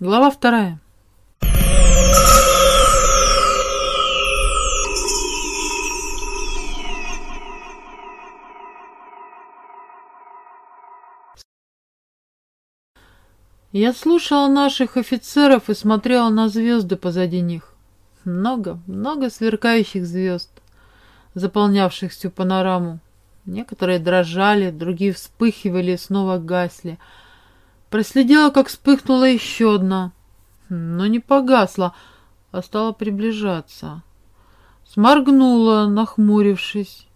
Глава вторая. Я слушала наших офицеров и смотрела на звезды позади них. Много, много сверкающих звезд, заполнявших всю панораму. Некоторые дрожали, другие вспыхивали и снова гасли — Проследила, как вспыхнула еще одна, но не погасла, а стала приближаться. Сморгнула, нахмурившись.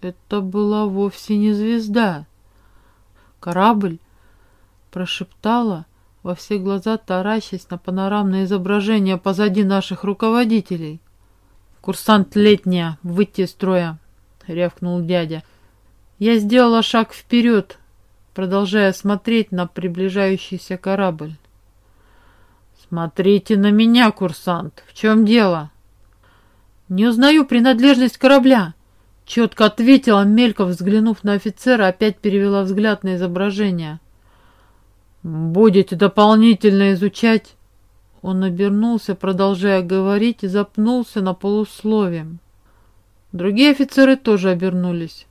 Это была вовсе не звезда. Корабль прошептала, во все глаза таращась на панорамное изображение позади наших руководителей. «Курсант летняя, выйти из строя!» — рявкнул дядя. Я сделала шаг вперед, продолжая смотреть на приближающийся корабль. «Смотрите на меня, курсант! В чем дело?» «Не узнаю принадлежность корабля!» Четко ответила, мельком взглянув на офицера, опять перевела взгляд на изображение. «Будете дополнительно изучать?» Он обернулся, продолжая говорить, и запнулся на полусловие. Другие офицеры тоже обернулись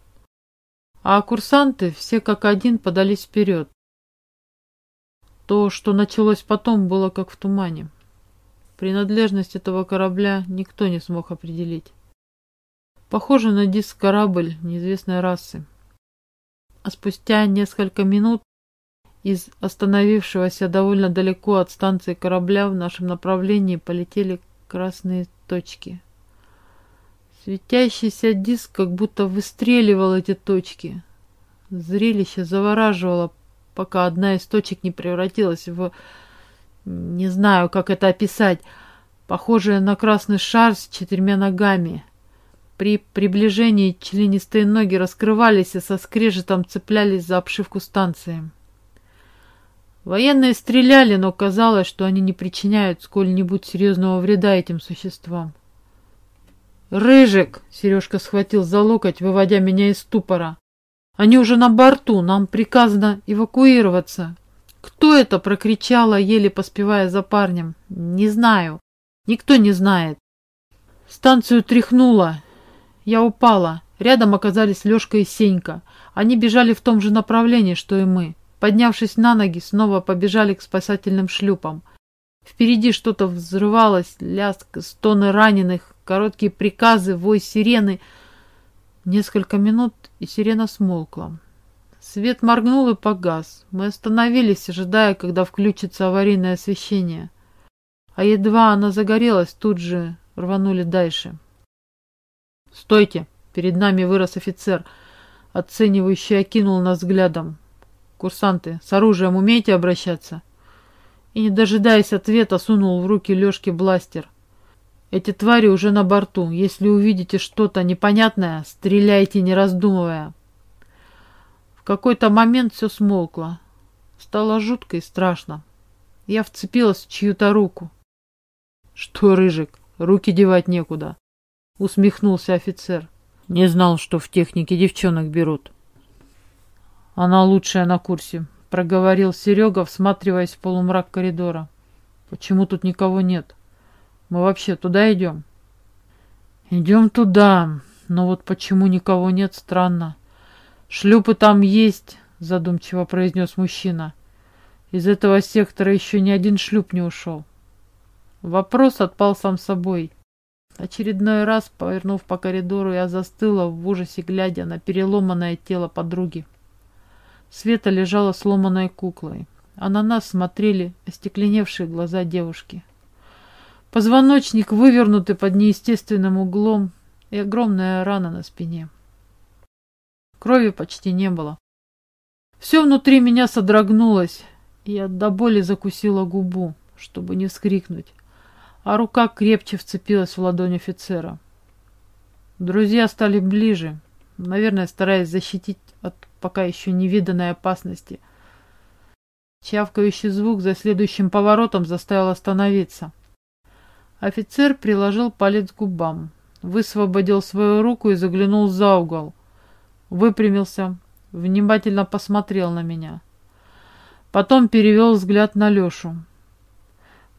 а курсанты все как один подались вперед. То, что началось потом, было как в тумане. Принадлежность этого корабля никто не смог определить. Похоже на диск корабль неизвестной расы. А спустя несколько минут из остановившегося довольно далеко от станции корабля в нашем направлении полетели красные точки. Светящийся диск как будто выстреливал эти точки. Зрелище завораживало, пока одна из точек не превратилась в... Не знаю, как это описать. Похожее на красный шар с четырьмя ногами. При приближении членистые ноги раскрывались и со скрежетом цеплялись за обшивку станции. Военные стреляли, но казалось, что они не причиняют сколь-нибудь серьезного вреда этим существам. «Рыжик!» — Сережка схватил за локоть, выводя меня из ступора. «Они уже на борту, нам приказано эвакуироваться». «Кто это?» — прокричала, еле поспевая за парнем. «Не знаю. Никто не знает». Станцию тряхнуло. Я упала. Рядом оказались Лешка и Сенька. Они бежали в том же направлении, что и мы. Поднявшись на ноги, снова побежали к спасательным шлюпам. Впереди что-то взрывалось, лязг, стоны раненых, Короткие приказы, вой сирены. Несколько минут, и сирена смолкла. Свет моргнул и погас. Мы остановились, ожидая, когда включится аварийное освещение. А едва она загорелась, тут же рванули дальше. «Стойте!» Перед нами вырос офицер, оценивающий окинул нас взглядом. «Курсанты, с оружием умеете обращаться?» И, не дожидаясь ответа, сунул в руки Лешке бластер. Эти твари уже на борту. Если увидите что-то непонятное, стреляйте, не раздумывая. В какой-то момент все смолкло. Стало жутко и страшно. Я вцепилась в чью-то руку. Что, Рыжик, руки девать некуда. Усмехнулся офицер. Не знал, что в технике девчонок берут. Она лучшая на курсе, проговорил Серега, всматриваясь в полумрак коридора. Почему тут никого нет? Мы вообще туда идем? Идем туда. Но вот почему никого нет, странно. Шлюпы там есть, задумчиво произнес мужчина. Из этого сектора еще ни один шлюп не ушел. Вопрос отпал сам собой. Очередной раз, повернув по коридору, я застыла в ужасе, глядя на переломанное тело подруги. Света лежала сломанной куклой, а на нас смотрели остекленевшие глаза девушки. Позвоночник вывернутый под неестественным углом и огромная рана на спине. Крови почти не было. Все внутри меня содрогнулось, и я до боли закусила губу, чтобы не вскрикнуть, а рука крепче вцепилась в ладонь офицера. Друзья стали ближе, наверное, стараясь защитить от пока еще невиданной опасности. Чавкающий звук за следующим поворотом заставил остановиться. Офицер приложил палец к губам, высвободил свою руку и заглянул за угол. Выпрямился, внимательно посмотрел на меня. Потом перевел взгляд на Лешу.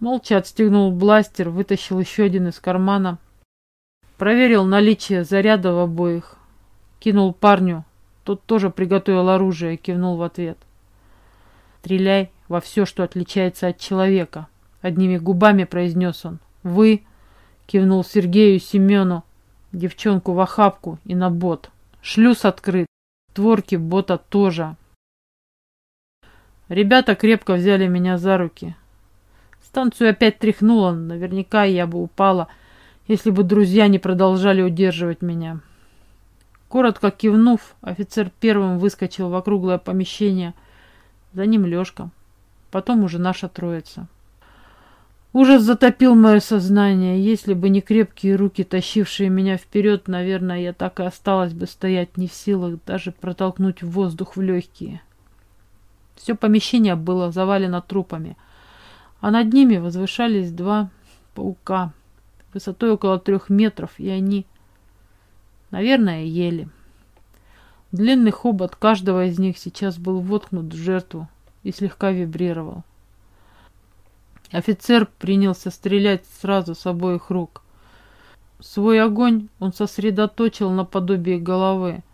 Молча отстегнул бластер, вытащил еще один из кармана, проверил наличие заряда в обоих, кинул парню. Тот тоже приготовил оружие, кивнул в ответ. «Стреляй во все, что отличается от человека», — одними губами произнес он. «Вы...» — кивнул Сергею Семену, девчонку в охапку и на бот. «Шлюз открыт, творки бота тоже». Ребята крепко взяли меня за руки. Станцию опять тряхнуло, наверняка я бы упала, если бы друзья не продолжали удерживать меня. Коротко кивнув, офицер первым выскочил в округлое помещение. За ним Лешка. Потом уже наша троица. Ужас затопил мое сознание. Если бы не крепкие руки, тащившие меня вперед, наверное, я так и осталась бы стоять не в силах даже протолкнуть воздух в легкие. Все помещение было завалено трупами, а над ними возвышались два паука высотой около трех метров, и они, наверное, ели. Длинный хобот каждого из них сейчас был воткнут в жертву и слегка вибрировал. Офицер принялся стрелять сразу с обоих рук. Свой огонь он сосредоточил на подобии головы.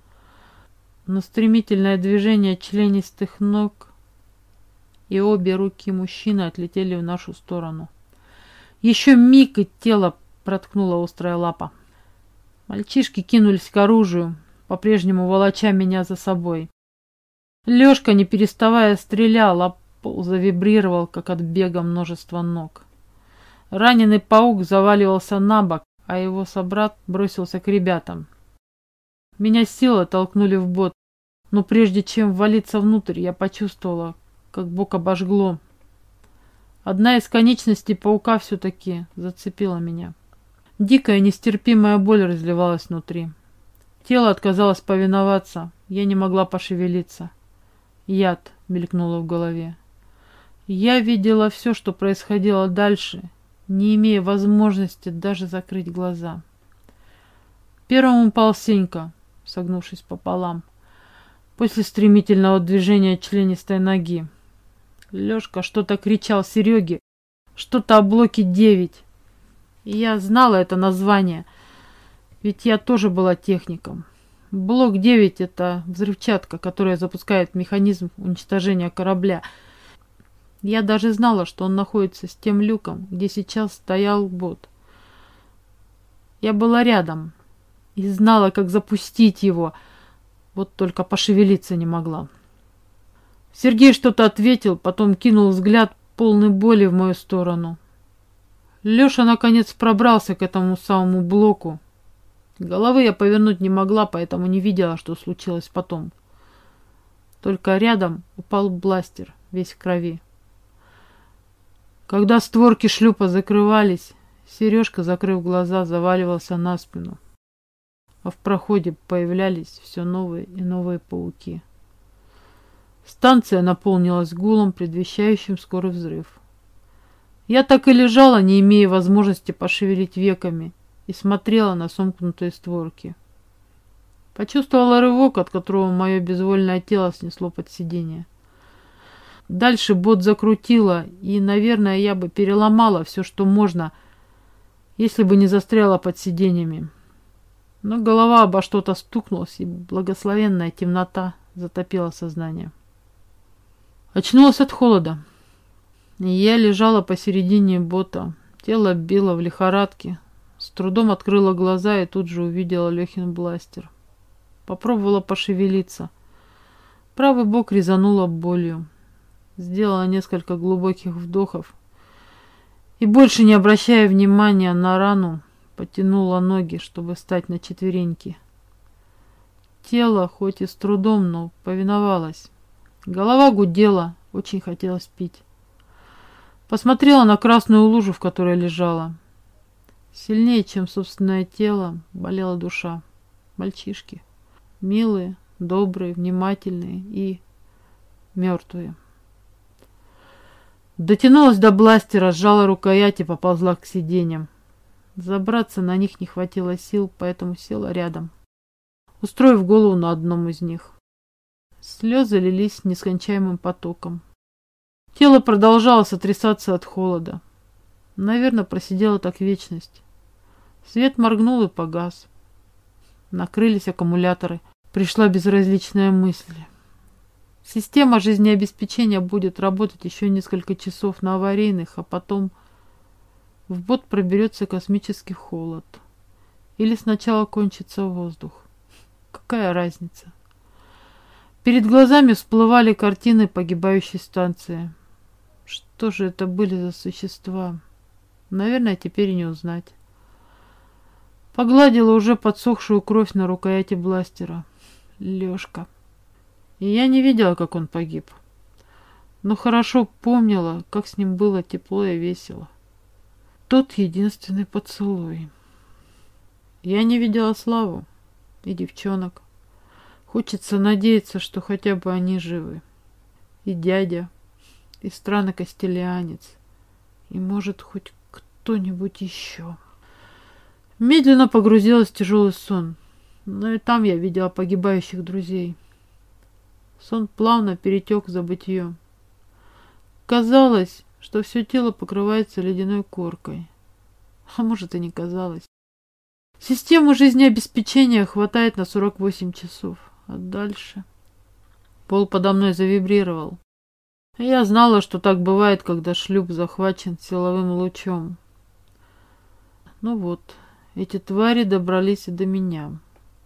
Но стремительное движение членистых ног и обе руки мужчины отлетели в нашу сторону. Еще миг, и тело проткнула острая лапа. Мальчишки кинулись к оружию, по-прежнему волоча меня за собой. Лешка, не переставая, стрелял, а пол завибрировал, как от бега множества ног. Раненый паук заваливался на бок, а его собрат бросился к ребятам. Меня силой толкнули в бот, но прежде чем ввалиться внутрь, я почувствовала, как бок обожгло. Одна из конечностей паука все-таки зацепила меня. Дикая нестерпимая боль разливалась внутри. Тело отказалось повиноваться, я не могла пошевелиться. Яд мелькнуло в голове. Я видела все, что происходило дальше, не имея возможности даже закрыть глаза. Первым упал Сенька, согнувшись пополам, после стремительного движения членистой ноги. Лёшка что-то кричал Сереге, что-то о блоке 9. Я знала это название, ведь я тоже была техником. Блок 9 – это взрывчатка, которая запускает механизм уничтожения корабля. Я даже знала, что он находится с тем люком, где сейчас стоял бот. Я была рядом и знала, как запустить его, вот только пошевелиться не могла. Сергей что-то ответил, потом кинул взгляд полный боли в мою сторону. Леша наконец пробрался к этому самому блоку. Головы я повернуть не могла, поэтому не видела, что случилось потом. Только рядом упал бластер, весь в крови. Когда створки шлюпа закрывались, Сережка, закрыв глаза, заваливался на спину. А в проходе появлялись все новые и новые пауки. Станция наполнилась гулом, предвещающим скорый взрыв. Я так и лежала, не имея возможности пошевелить веками, и смотрела на сомкнутые створки. Почувствовала рывок, от которого мое безвольное тело снесло под сиденье. Дальше бот закрутила, и, наверное, я бы переломала все, что можно, если бы не застряла под сиденьями. Но голова обо что-то стукнулась, и благословенная темнота затопила сознание. Очнулась от холода. Я лежала посередине бота. Тело било в лихорадке. С трудом открыла глаза и тут же увидела Лехин бластер. Попробовала пошевелиться. Правый бок резануло болью. Сделала несколько глубоких вдохов. И больше не обращая внимания на рану, потянула ноги, чтобы встать на четвереньки. Тело, хоть и с трудом, но повиновалось. Голова гудела, очень хотелось пить. Посмотрела на красную лужу, в которой лежала. Сильнее, чем собственное тело, болела душа. Мальчишки. Милые, добрые, внимательные и мертвые. Дотянулась до бластера, сжала рукоять и поползла к сиденьям. Забраться на них не хватило сил, поэтому села рядом, устроив голову на одном из них. Слезы лились нескончаемым потоком. Тело продолжало сотрясаться от холода. Наверное, просидела так вечность. Свет моргнул и погас. Накрылись аккумуляторы. Пришла безразличная мысль. Система жизнеобеспечения будет работать еще несколько часов на аварийных, а потом в бот проберется космический холод. Или сначала кончится воздух. Какая разница? Перед глазами всплывали картины погибающей станции. Что же это были за существа? Наверное, теперь и не узнать. Погладила уже подсохшую кровь на рукояти бластера. Лёшка. И я не видела, как он погиб. Но хорошо помнила, как с ним было тепло и весело. Тот единственный поцелуй. Я не видела Славу и девчонок. Хочется надеяться, что хотя бы они живы. И дядя, и странный костелянец, и, может, хоть кто-нибудь еще. Медленно погрузилась в тяжелый сон. Но и там я видела погибающих друзей. Сон плавно перетек в забытье. Казалось, что все тело покрывается ледяной коркой. А может и не казалось. Систему жизнеобеспечения хватает на 48 часов. А дальше... Пол подо мной завибрировал. Я знала, что так бывает, когда шлюп захвачен силовым лучом. Ну вот, эти твари добрались и до меня.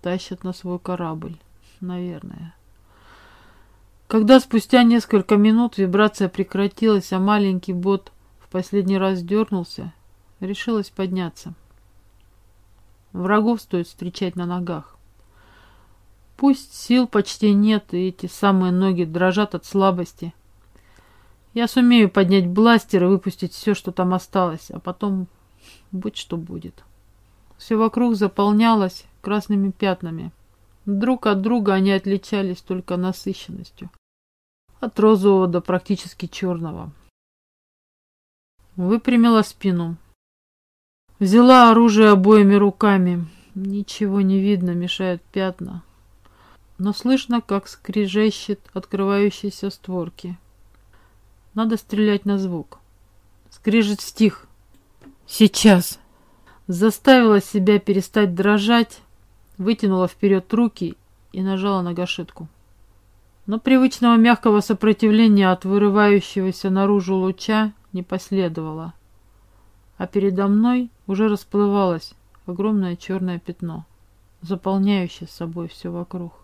Тащат на свой корабль, наверное. Когда спустя несколько минут вибрация прекратилась, а маленький бот в последний раз дернулся, решилась подняться. Врагов стоит встречать на ногах. Пусть сил почти нет, и эти самые ноги дрожат от слабости. Я сумею поднять бластер и выпустить все, что там осталось, а потом будь что будет. Все вокруг заполнялось красными пятнами. Друг от друга они отличались только насыщенностью. От розового до практически черного. Выпрямила спину. Взяла оружие обоими руками. Ничего не видно, мешают пятна. Но слышно, как скрежещет открывающиеся створки. Надо стрелять на звук. Скрежет стих. Сейчас. Заставила себя перестать дрожать, вытянула вперед руки и нажала на гашетку. Но привычного мягкого сопротивления от вырывающегося наружу луча не последовало. А передо мной уже расплывалось огромное черное пятно, заполняющее собой все вокруг.